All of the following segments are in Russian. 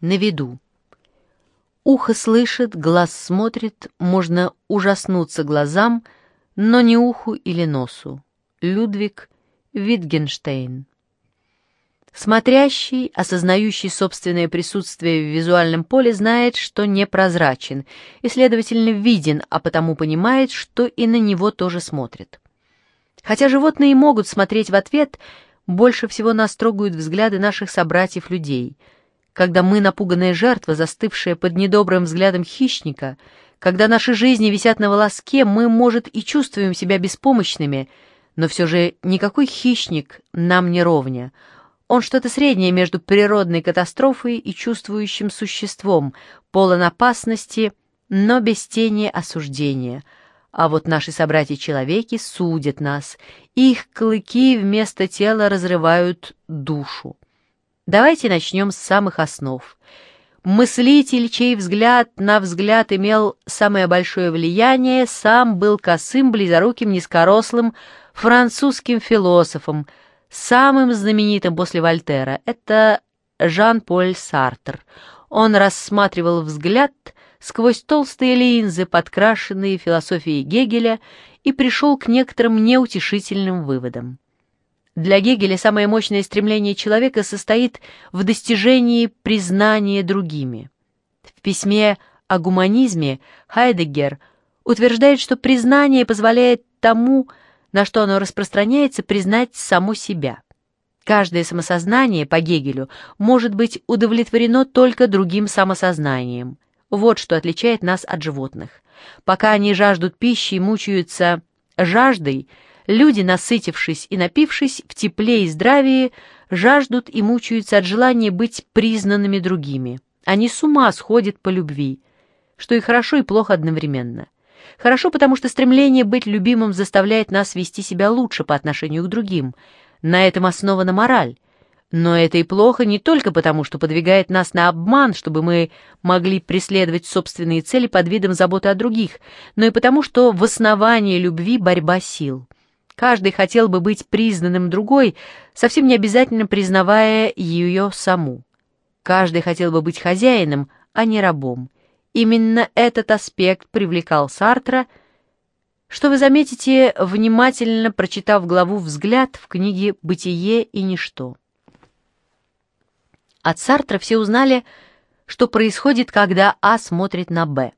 на виду. Ухо слышит, глаз смотрит, можно ужаснуться глазам, но не уху или носу. Людвиг Витгенштейн Смотрящий, осознающий собственное присутствие в визуальном поле, знает, что непрозрачен и, следовательно, виден, а потому понимает, что и на него тоже смотрят. Хотя животные могут смотреть в ответ, больше всего нас трогают взгляды наших собратьев-людей. Когда мы напуганная жертва, застывшая под недобрым взглядом хищника, когда наши жизни висят на волоске, мы, может, и чувствуем себя беспомощными, но все же никакой хищник нам не ровня — он что-то среднее между природной катастрофой и чувствующим существом, полон опасности, но без тени осуждения. А вот наши собратья-человеки судят нас, их клыки вместо тела разрывают душу. Давайте начнем с самых основ. Мыслитель, чей взгляд на взгляд имел самое большое влияние, сам был косым, близоруким, низкорослым французским философом – самым знаменитым после Вольтера. Это Жан-Поль Сартр. Он рассматривал взгляд сквозь толстые линзы, подкрашенные философией Гегеля, и пришел к некоторым неутешительным выводам. Для Гегеля самое мощное стремление человека состоит в достижении признания другими. В письме о гуманизме Хайдеггер утверждает, что признание позволяет тому, на что оно распространяется, признать саму себя. Каждое самосознание, по Гегелю, может быть удовлетворено только другим самосознанием. Вот что отличает нас от животных. Пока они жаждут пищи и мучаются жаждой, люди, насытившись и напившись в тепле и здравии, жаждут и мучаются от желания быть признанными другими. Они с ума сходят по любви, что и хорошо, и плохо одновременно. Хорошо, потому что стремление быть любимым заставляет нас вести себя лучше по отношению к другим. На этом основана мораль. Но это и плохо не только потому, что подвигает нас на обман, чтобы мы могли преследовать собственные цели под видом заботы о других, но и потому, что в основании любви борьба сил. Каждый хотел бы быть признанным другой, совсем не обязательно признавая ее саму. Каждый хотел бы быть хозяином, а не рабом. Именно этот аспект привлекал Сартра, что вы заметите, внимательно прочитав главу «Взгляд» в книге «Бытие и ничто». От Сартра все узнали, что происходит, когда А смотрит на Б.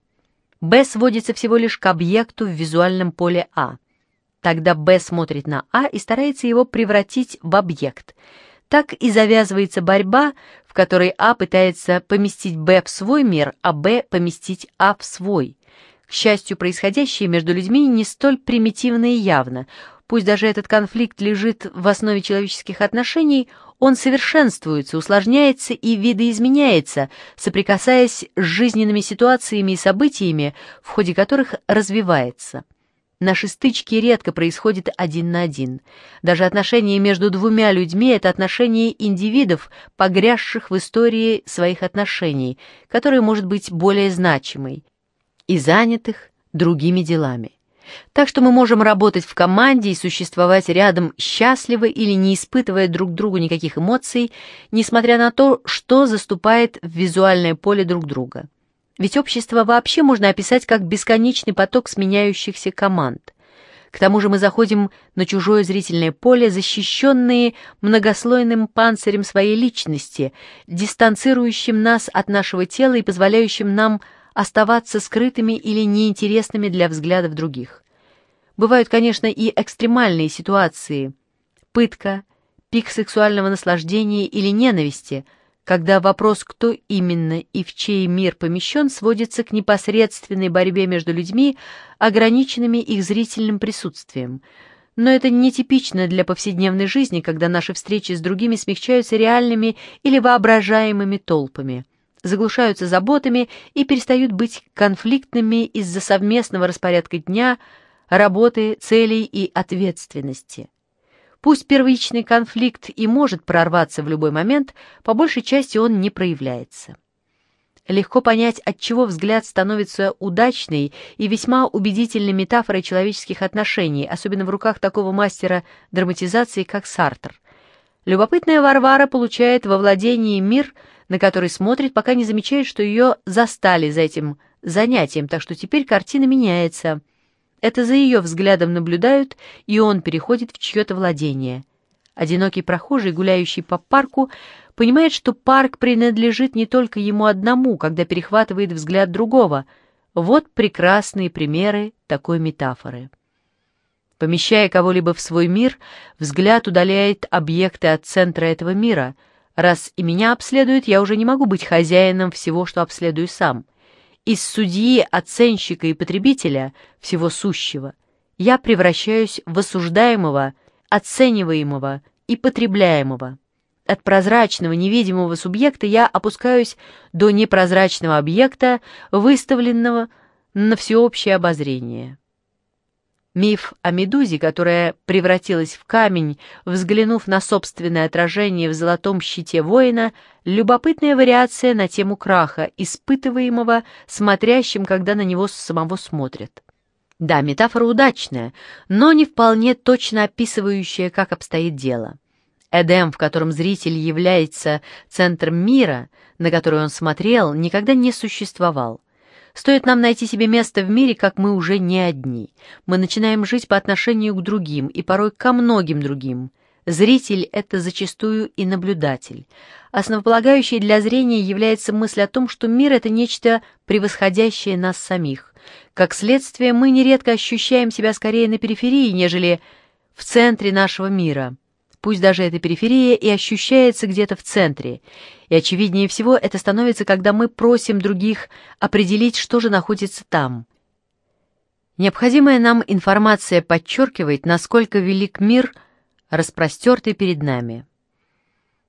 Б сводится всего лишь к объекту в визуальном поле А. Тогда Б смотрит на А и старается его превратить в объект – так и завязывается борьба, в которой А пытается поместить Б в свой мир, а Б поместить А в свой. К счастью, происходящее между людьми не столь примитивно и явно. Пусть даже этот конфликт лежит в основе человеческих отношений, он совершенствуется, усложняется и видоизменяется, соприкасаясь с жизненными ситуациями и событиями, в ходе которых развивается. Наши стычки редко происходят один на один. Даже отношения между двумя людьми — это отношения индивидов, погрязших в истории своих отношений, которая может быть более значимой, и занятых другими делами. Так что мы можем работать в команде и существовать рядом счастливо или не испытывая друг другу никаких эмоций, несмотря на то, что заступает в визуальное поле друг друга. Ведь общество вообще можно описать как бесконечный поток сменяющихся команд. К тому же мы заходим на чужое зрительное поле, защищенные многослойным панцирем своей личности, дистанцирующим нас от нашего тела и позволяющим нам оставаться скрытыми или неинтересными для взглядов других. Бывают, конечно, и экстремальные ситуации. Пытка, пик сексуального наслаждения или ненависти – когда вопрос, кто именно и в чей мир помещен, сводится к непосредственной борьбе между людьми, ограниченными их зрительным присутствием. Но это нетипично для повседневной жизни, когда наши встречи с другими смягчаются реальными или воображаемыми толпами, заглушаются заботами и перестают быть конфликтными из-за совместного распорядка дня, работы, целей и ответственности. Пусть первичный конфликт и может прорваться в любой момент, по большей части он не проявляется. Легко понять, от чего взгляд становится удачной и весьма убедительной метафорой человеческих отношений, особенно в руках такого мастера драматизации, как Сартр. Любопытная Варвара получает во владении мир, на который смотрит, пока не замечает, что ее застали за этим занятием, так что теперь картина меняется. Это за ее взглядом наблюдают, и он переходит в чье-то владение. Одинокий прохожий, гуляющий по парку, понимает, что парк принадлежит не только ему одному, когда перехватывает взгляд другого. Вот прекрасные примеры такой метафоры. Помещая кого-либо в свой мир, взгляд удаляет объекты от центра этого мира. Раз и меня обследуют, я уже не могу быть хозяином всего, что обследую сам. Из судьи, оценщика и потребителя, всего сущего, я превращаюсь в осуждаемого, оцениваемого и потребляемого. От прозрачного, невидимого субъекта я опускаюсь до непрозрачного объекта, выставленного на всеобщее обозрение. Миф о медузе, которая превратилась в камень, взглянув на собственное отражение в золотом щите воина, любопытная вариация на тему краха, испытываемого смотрящим, когда на него самого смотрят. Да, метафора удачная, но не вполне точно описывающая, как обстоит дело. Эдем, в котором зритель является центром мира, на который он смотрел, никогда не существовал. Стоит нам найти себе место в мире, как мы уже не одни. Мы начинаем жить по отношению к другим и порой ко многим другим. Зритель — это зачастую и наблюдатель. Основополагающей для зрения является мысль о том, что мир — это нечто превосходящее нас самих. Как следствие, мы нередко ощущаем себя скорее на периферии, нежели в центре нашего мира пусть даже эта периферия и ощущается где-то в центре. И очевиднее всего это становится, когда мы просим других определить, что же находится там. Необходимая нам информация подчеркивает, насколько велик мир, распростертый перед нами.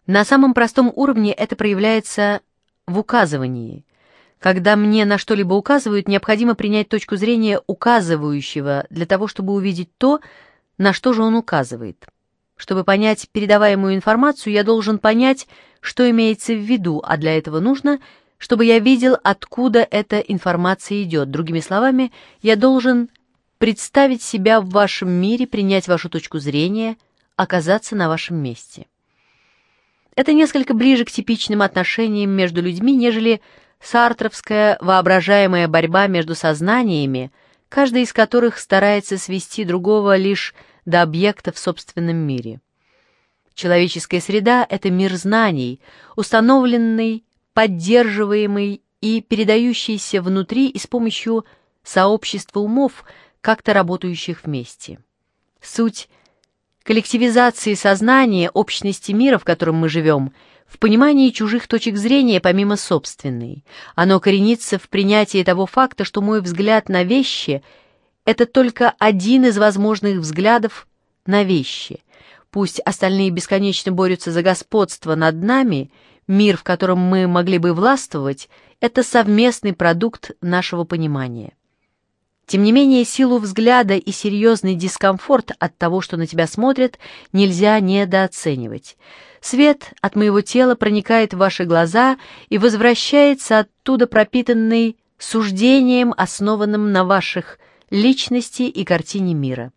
На самом простом уровне это проявляется в указывании. Когда мне на что-либо указывают, необходимо принять точку зрения указывающего для того, чтобы увидеть то, на что же он указывает. Чтобы понять передаваемую информацию, я должен понять, что имеется в виду, а для этого нужно, чтобы я видел, откуда эта информация идет. Другими словами, я должен представить себя в вашем мире, принять вашу точку зрения, оказаться на вашем месте. Это несколько ближе к типичным отношениям между людьми, нежели сартровская воображаемая борьба между сознаниями, каждый из которых старается свести другого лишь до объекта в собственном мире. Человеческая среда — это мир знаний, установленный, поддерживаемый и передающийся внутри и с помощью сообщества умов, как-то работающих вместе. Суть коллективизации сознания, общности мира, в котором мы живем, в понимании чужих точек зрения помимо собственной. Оно коренится в принятии того факта, что мой взгляд на вещи — это только один из возможных взглядов на вещи. Пусть остальные бесконечно борются за господство над нами, мир, в котором мы могли бы властвовать, это совместный продукт нашего понимания. Тем не менее, силу взгляда и серьезный дискомфорт от того, что на тебя смотрят, нельзя недооценивать. Свет от моего тела проникает в ваши глаза и возвращается оттуда пропитанный суждением, основанным на ваших личности и картине мира.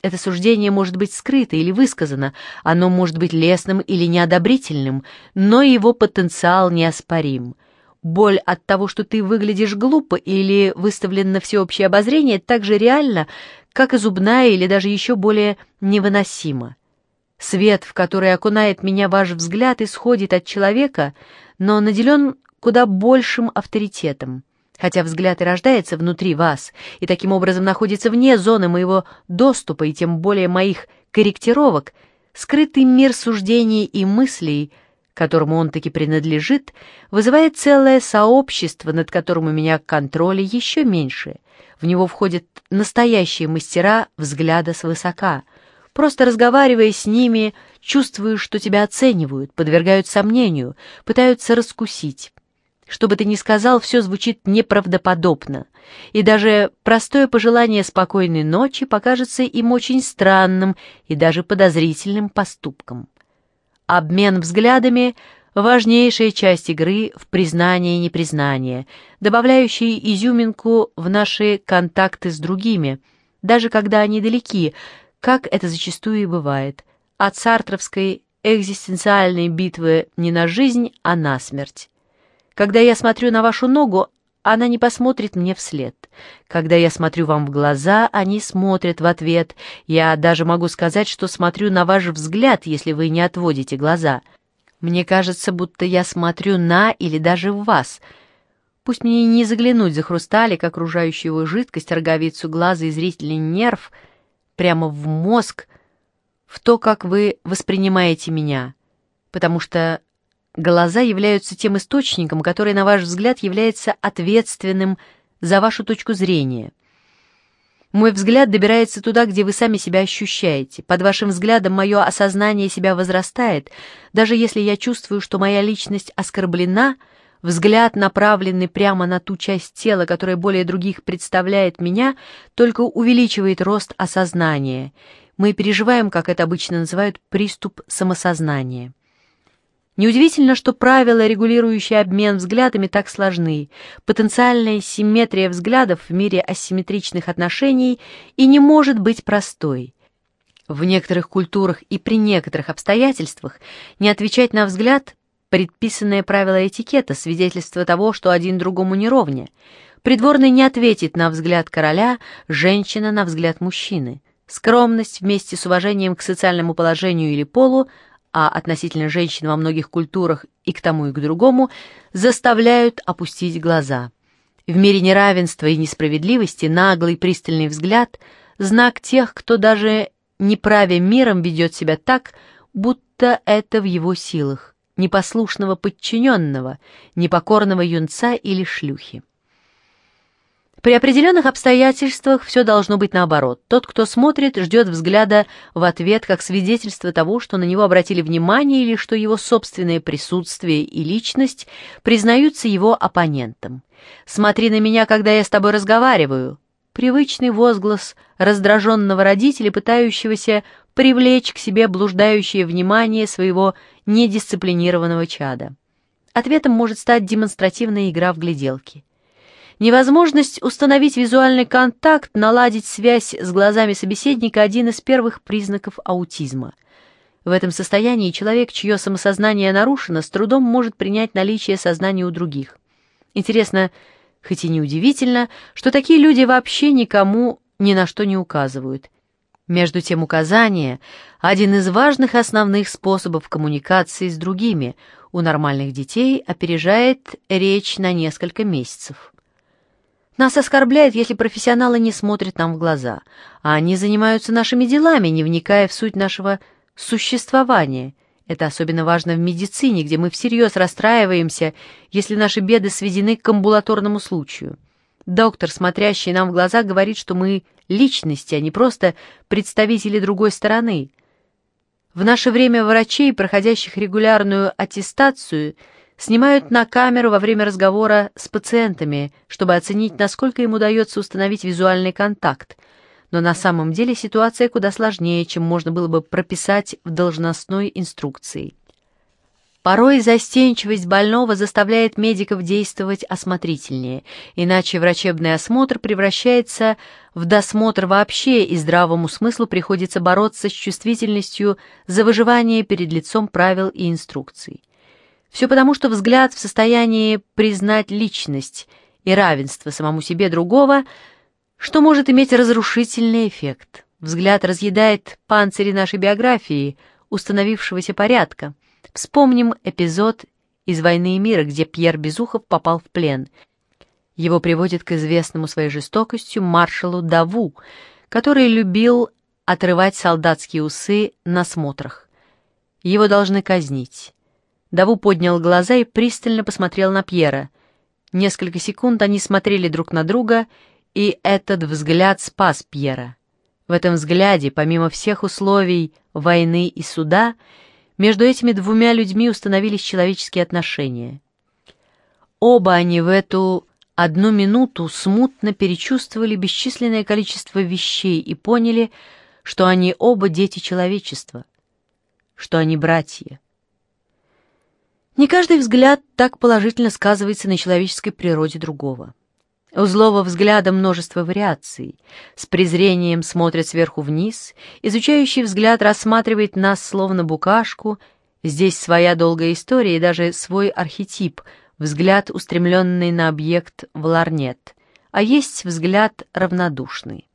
Это суждение может быть скрыто или высказано, оно может быть лестным или неодобрительным, но его потенциал неоспорим. Боль от того, что ты выглядишь глупо или выставлен на всеобщее обозрение, так же реально, как и зубная или даже еще более невыносима. Свет, в который окунает меня ваш взгляд, исходит от человека, но наделен куда большим авторитетом. Хотя взгляд и рождается внутри вас, и таким образом находится вне зоны моего доступа и тем более моих корректировок, скрытый мир суждений и мыслей, которому он таки принадлежит, вызывает целое сообщество, над которым у меня контроля еще меньше. В него входят настоящие мастера взгляда свысока. Просто разговаривая с ними, чувствуешь, что тебя оценивают, подвергают сомнению, пытаются раскусить. Что бы ты ни сказал, все звучит неправдоподобно, и даже простое пожелание спокойной ночи покажется им очень странным и даже подозрительным поступком. Обмен взглядами — важнейшая часть игры в признание и непризнание, добавляющая изюминку в наши контакты с другими, даже когда они далеки, как это зачастую и бывает, от сартровской экзистенциальной битвы не на жизнь, а на смерть. Когда я смотрю на вашу ногу, она не посмотрит мне вслед. Когда я смотрю вам в глаза, они смотрят в ответ. Я даже могу сказать, что смотрю на ваш взгляд, если вы не отводите глаза. Мне кажется, будто я смотрю на или даже в вас. Пусть мне не заглянуть за хрусталик, окружающую его жидкость, роговицу глаза и зрительный нерв, прямо в мозг, в то, как вы воспринимаете меня, потому что Глаза являются тем источником, который, на ваш взгляд, является ответственным за вашу точку зрения. Мой взгляд добирается туда, где вы сами себя ощущаете. Под вашим взглядом мое осознание себя возрастает. Даже если я чувствую, что моя личность оскорблена, взгляд, направленный прямо на ту часть тела, которая более других представляет меня, только увеличивает рост осознания. Мы переживаем, как это обычно называют, приступ самосознания. Неудивительно, что правила, регулирующие обмен взглядами, так сложны. Потенциальная симметрия взглядов в мире асимметричных отношений и не может быть простой. В некоторых культурах и при некоторых обстоятельствах не отвечать на взгляд – предписанное правило этикета, свидетельство того, что один другому не ровня. Придворный не ответит на взгляд короля, женщина на взгляд мужчины. Скромность вместе с уважением к социальному положению или полу – а относительно женщин во многих культурах и к тому и к другому, заставляют опустить глаза. В мире неравенства и несправедливости наглый пристальный взгляд – знак тех, кто даже не правя миром ведет себя так, будто это в его силах, непослушного подчиненного, непокорного юнца или шлюхи. При определенных обстоятельствах все должно быть наоборот. Тот, кто смотрит, ждет взгляда в ответ как свидетельство того, что на него обратили внимание или что его собственное присутствие и личность признаются его оппонентом. «Смотри на меня, когда я с тобой разговариваю», привычный возглас раздраженного родителя, пытающегося привлечь к себе блуждающее внимание своего недисциплинированного чада. Ответом может стать демонстративная игра в гляделки. Невозможность установить визуальный контакт, наладить связь с глазами собеседника – один из первых признаков аутизма. В этом состоянии человек, чье самосознание нарушено, с трудом может принять наличие сознания у других. Интересно, хоть и неудивительно, что такие люди вообще никому ни на что не указывают. Между тем указание – один из важных основных способов коммуникации с другими. У нормальных детей опережает речь на несколько месяцев. Нас оскорбляет, если профессионалы не смотрят нам в глаза, а они занимаются нашими делами, не вникая в суть нашего существования. Это особенно важно в медицине, где мы всерьез расстраиваемся, если наши беды сведены к амбулаторному случаю. Доктор, смотрящий нам в глаза, говорит, что мы личности, а не просто представители другой стороны. В наше время врачей, проходящих регулярную аттестацию – снимают на камеру во время разговора с пациентами, чтобы оценить, насколько им удается установить визуальный контакт. Но на самом деле ситуация куда сложнее, чем можно было бы прописать в должностной инструкции. Порой застенчивость больного заставляет медиков действовать осмотрительнее, иначе врачебный осмотр превращается в досмотр вообще, и здравому смыслу приходится бороться с чувствительностью за выживание перед лицом правил и инструкций. Все потому, что взгляд в состоянии признать личность и равенство самому себе другого, что может иметь разрушительный эффект. Взгляд разъедает панцири нашей биографии, установившегося порядка. Вспомним эпизод из «Войны и мира», где Пьер Безухов попал в плен. Его приводит к известному своей жестокостью маршалу Даву, который любил отрывать солдатские усы на смотрах. Его должны казнить. Даву поднял глаза и пристально посмотрел на Пьера. Несколько секунд они смотрели друг на друга, и этот взгляд спас Пьера. В этом взгляде, помимо всех условий войны и суда, между этими двумя людьми установились человеческие отношения. Оба они в эту одну минуту смутно перечувствовали бесчисленное количество вещей и поняли, что они оба дети человечества, что они братья. Не каждый взгляд так положительно сказывается на человеческой природе другого. У злого взгляда множество вариаций. С презрением смотрит сверху вниз, изучающий взгляд рассматривает нас словно букашку, здесь своя долгая история и даже свой архетип, взгляд, устремленный на объект в ларнет, а есть взгляд равнодушный.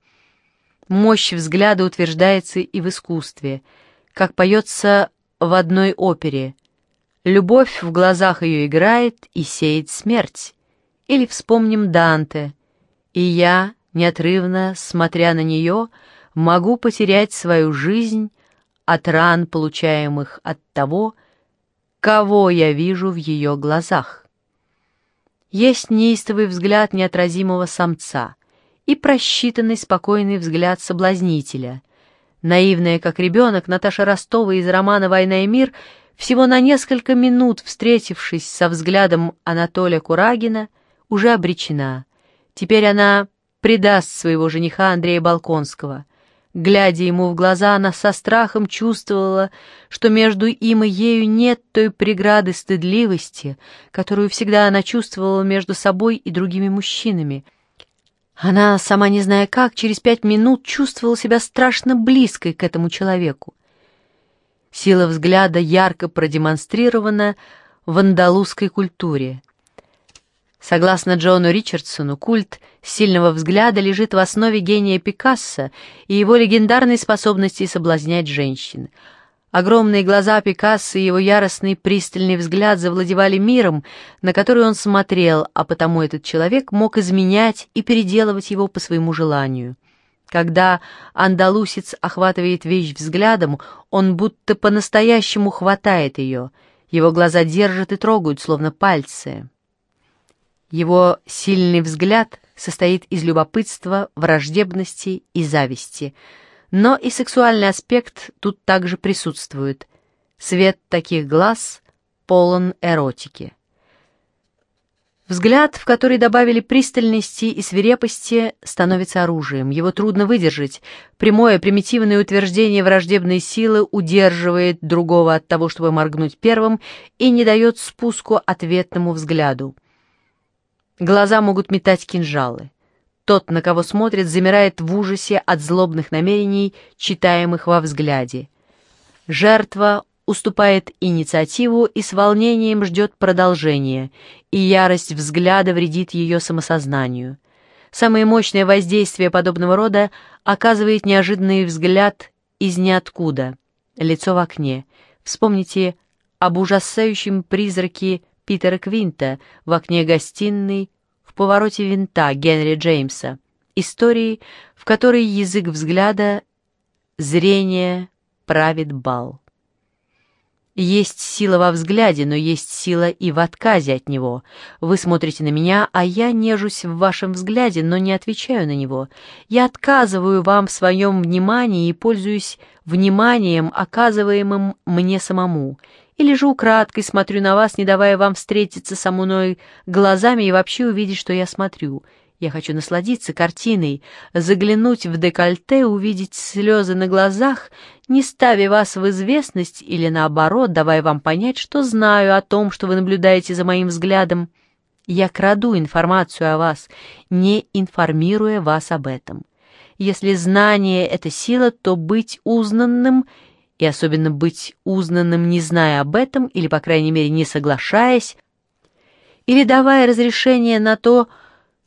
Мощь взгляда утверждается и в искусстве, как поется в одной опере. Любовь в глазах ее играет и сеет смерть. Или вспомним Данте. И я, неотрывно смотря на нее, могу потерять свою жизнь от ран, получаемых от того, кого я вижу в ее глазах. Есть неистовый взгляд неотразимого самца — и просчитанный спокойный взгляд соблазнителя. Наивная, как ребенок, Наташа Ростова из романа «Война и мир», всего на несколько минут, встретившись со взглядом Анатолия Курагина, уже обречена. Теперь она предаст своего жениха Андрея Балконского. Глядя ему в глаза, она со страхом чувствовала, что между им и ею нет той преграды стыдливости, которую всегда она чувствовала между собой и другими мужчинами — она, сама не зная как, через пять минут чувствовала себя страшно близкой к этому человеку. Сила взгляда ярко продемонстрирована в андалузской культуре. Согласно Джону Ричардсону, культ сильного взгляда лежит в основе гения Пикассо и его легендарной способности соблазнять женщин — Огромные глаза Пикассо и его яростный пристальный взгляд завладевали миром, на который он смотрел, а потому этот человек мог изменять и переделывать его по своему желанию. Когда андалусец охватывает вещь взглядом, он будто по-настоящему хватает ее, его глаза держат и трогают, словно пальцы. Его сильный взгляд состоит из любопытства, враждебности и зависти — но и сексуальный аспект тут также присутствует. Свет таких глаз полон эротики. Взгляд, в который добавили пристальности и свирепости, становится оружием. Его трудно выдержать. Прямое, примитивное утверждение враждебной силы удерживает другого от того, чтобы моргнуть первым, и не дает спуску ответному взгляду. Глаза могут метать кинжалы. Тот, на кого смотрит, замирает в ужасе от злобных намерений, читаемых во взгляде. Жертва уступает инициативу и с волнением ждет продолжения, и ярость взгляда вредит ее самосознанию. Самое мощное воздействие подобного рода оказывает неожиданный взгляд из ниоткуда, лицо в окне. Вспомните об ужасающем призраке Питера Квинта в окне гостиной в повороте винта Генри Джеймса, истории, в которой язык взгляда, зрение правит бал. Есть сила во взгляде, но есть сила и в отказе от него. Вы смотрите на меня, а я нежусь в вашем взгляде, но не отвечаю на него. Я отказываю вам в своем внимании и пользуюсь вниманием, оказываемым мне самому или же украдкой смотрю на вас, не давая вам встретиться со мной глазами и вообще увидеть, что я смотрю. Я хочу насладиться картиной, заглянуть в декольте, увидеть слезы на глазах, не ставя вас в известность или, наоборот, давая вам понять, что знаю о том, что вы наблюдаете за моим взглядом. Я краду информацию о вас, не информируя вас об этом. Если знание — это сила, то быть узнанным — и особенно быть узнанным, не зная об этом, или, по крайней мере, не соглашаясь, или давая разрешение на то,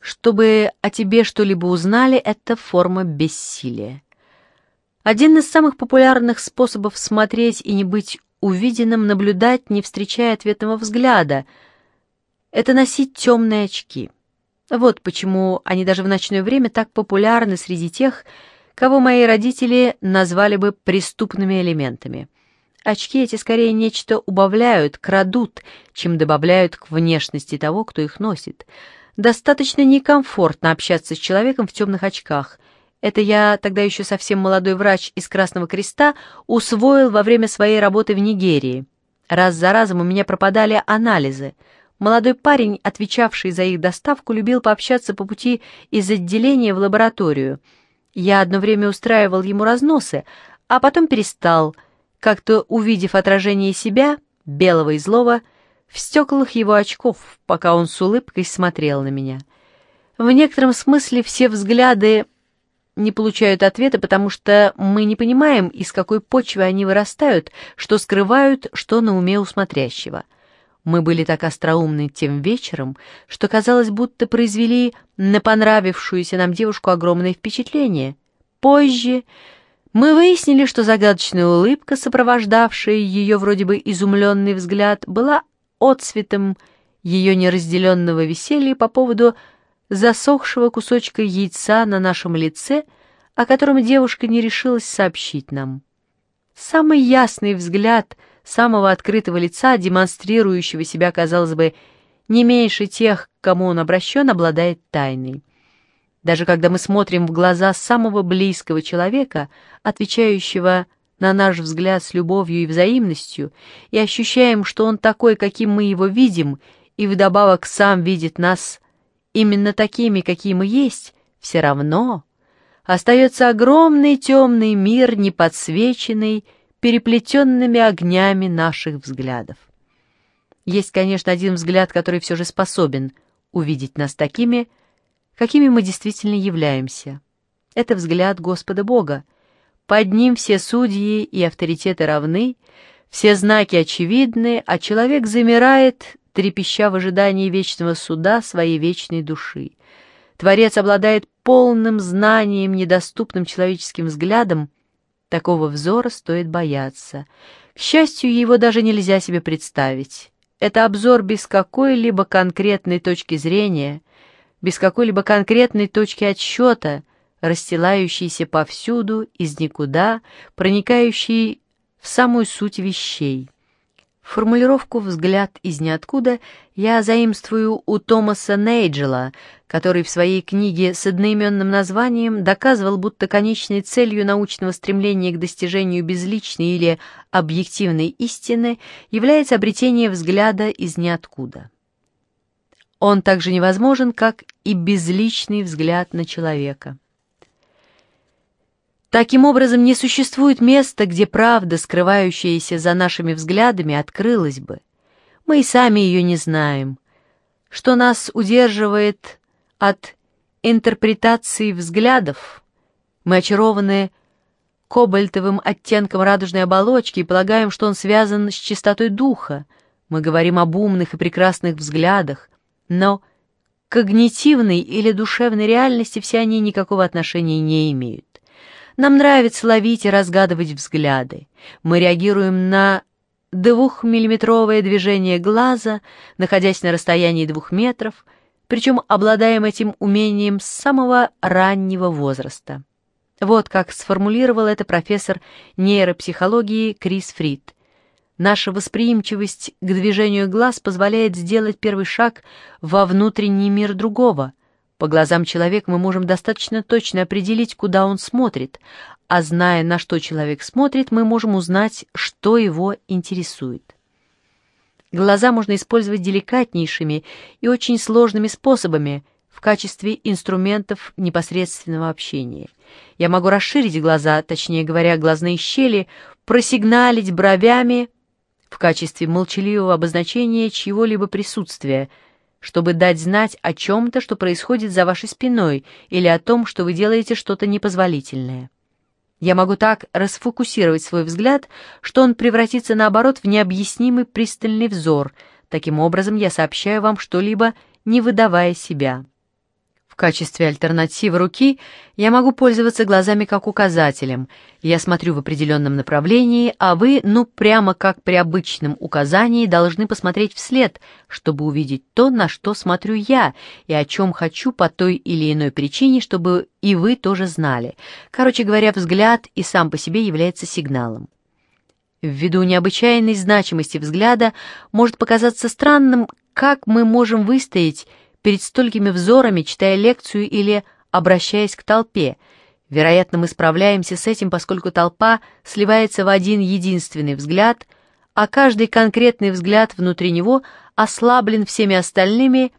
чтобы о тебе что-либо узнали, это форма бессилия. Один из самых популярных способов смотреть и не быть увиденным, наблюдать, не встречая ответного взгляда, это носить темные очки. Вот почему они даже в ночное время так популярны среди тех, кого мои родители назвали бы преступными элементами. Очки эти скорее нечто убавляют, крадут, чем добавляют к внешности того, кто их носит. Достаточно некомфортно общаться с человеком в темных очках. Это я, тогда еще совсем молодой врач из Красного Креста, усвоил во время своей работы в Нигерии. Раз за разом у меня пропадали анализы. Молодой парень, отвечавший за их доставку, любил пообщаться по пути из отделения в лабораторию — я одно время устраивал ему разносы, а потом перестал, как-то увидев отражение себя, белого и злого, в стеклах его очков, пока он с улыбкой смотрел на меня. В некотором смысле все взгляды не получают ответа, потому что мы не понимаем, из какой почвы они вырастают, что скрывают, что на уме у смотрящего. Мы были так остроумны тем вечером, что казалось, будто произвели на понравившуюся нам девушку огромное впечатление. Позже мы выяснили, что загадочная улыбка, сопровождавшая ее вроде бы изумленный взгляд, была отцветом ее неразделенного веселья по поводу засохшего кусочка яйца на нашем лице, о котором девушка не решилась сообщить нам. Самый ясный взгляд — самого открытого лица, демонстрирующего себя, казалось бы, не меньше тех, к кому он обращен, обладает тайной. Даже когда мы смотрим в глаза самого близкого человека, отвечающего на наш взгляд с любовью и взаимностью, и ощущаем, что он такой, каким мы его видим, и вдобавок сам видит нас именно такими, какие мы есть, все равно остается огромный темный мир, неподсвеченный, переплетенными огнями наших взглядов. Есть, конечно, один взгляд, который все же способен увидеть нас такими, какими мы действительно являемся. Это взгляд Господа Бога. Под ним все судьи и авторитеты равны, все знаки очевидны, а человек замирает, трепеща в ожидании вечного суда своей вечной души. Творец обладает полным знанием, недоступным человеческим взглядом, Такого взора стоит бояться. К счастью, его даже нельзя себе представить. Это обзор без какой-либо конкретной точки зрения, без какой-либо конкретной точки отсчета, расстилающийся повсюду, из никуда, проникающий в самую суть вещей. Формулировку «взгляд из ниоткуда» я заимствую у Томаса Нейджела, который в своей книге с одноименным названием доказывал, будто конечной целью научного стремления к достижению безличной или объективной истины является обретение взгляда из ниоткуда. Он также невозможен, как и безличный взгляд на человека. Таким образом, не существует места, где правда, скрывающаяся за нашими взглядами, открылась бы. Мы и сами ее не знаем. Что нас удерживает от интерпретации взглядов? Мы очарованы кобальтовым оттенком радужной оболочки и полагаем, что он связан с чистотой духа. Мы говорим об умных и прекрасных взглядах, но когнитивной или душевной реальности все они никакого отношения не имеют. Нам нравится ловить и разгадывать взгляды. Мы реагируем на двухмиллиметровое движение глаза, находясь на расстоянии двух метров, причем обладаем этим умением с самого раннего возраста. Вот как сформулировал это профессор нейропсихологии Крис Фрид. Наша восприимчивость к движению глаз позволяет сделать первый шаг во внутренний мир другого — по глазам человека мы можем достаточно точно определить, куда он смотрит, а зная, на что человек смотрит, мы можем узнать, что его интересует. Глаза можно использовать деликатнейшими и очень сложными способами в качестве инструментов непосредственного общения. Я могу расширить глаза, точнее говоря, глазные щели, просигналить бровями в качестве молчаливого обозначения чьего-либо присутствия – чтобы дать знать о чем-то, что происходит за вашей спиной, или о том, что вы делаете что-то непозволительное. Я могу так расфокусировать свой взгляд, что он превратится, наоборот, в необъяснимый пристальный взор. Таким образом, я сообщаю вам что-либо, не выдавая себя. В качестве альтернативы руки я могу пользоваться глазами как указателем. Я смотрю в определенном направлении, а вы, ну прямо как при обычном указании, должны посмотреть вслед, чтобы увидеть то, на что смотрю я, и о чем хочу по той или иной причине, чтобы и вы тоже знали. Короче говоря, взгляд и сам по себе является сигналом. Ввиду необычайной значимости взгляда может показаться странным, как мы можем выстоять перед столькими взорами, читая лекцию или обращаясь к толпе. Вероятно, мы справляемся с этим, поскольку толпа сливается в один единственный взгляд, а каждый конкретный взгляд внутри него ослаблен всеми остальными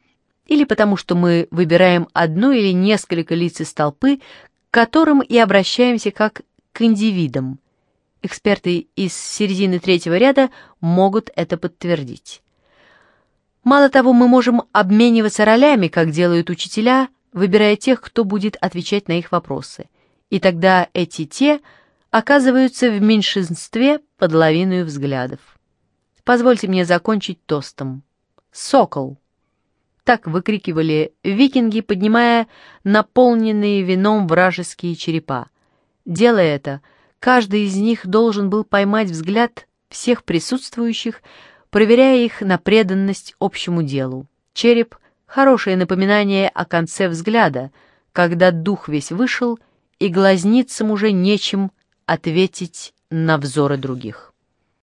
или потому что мы выбираем одно или несколько лиц из толпы, к которым и обращаемся как к индивидам. Эксперты из середины третьего ряда могут это подтвердить. Мало того, мы можем обмениваться ролями, как делают учителя, выбирая тех, кто будет отвечать на их вопросы. И тогда эти «те» оказываются в меньшинстве под лавиной взглядов. Позвольте мне закончить тостом. «Сокол!» Так выкрикивали викинги, поднимая наполненные вином вражеские черепа. Делая это, каждый из них должен был поймать взгляд всех присутствующих, проверяя их на преданность общему делу. Череп — хорошее напоминание о конце взгляда, когда дух весь вышел, и глазницам уже нечем ответить на взоры других.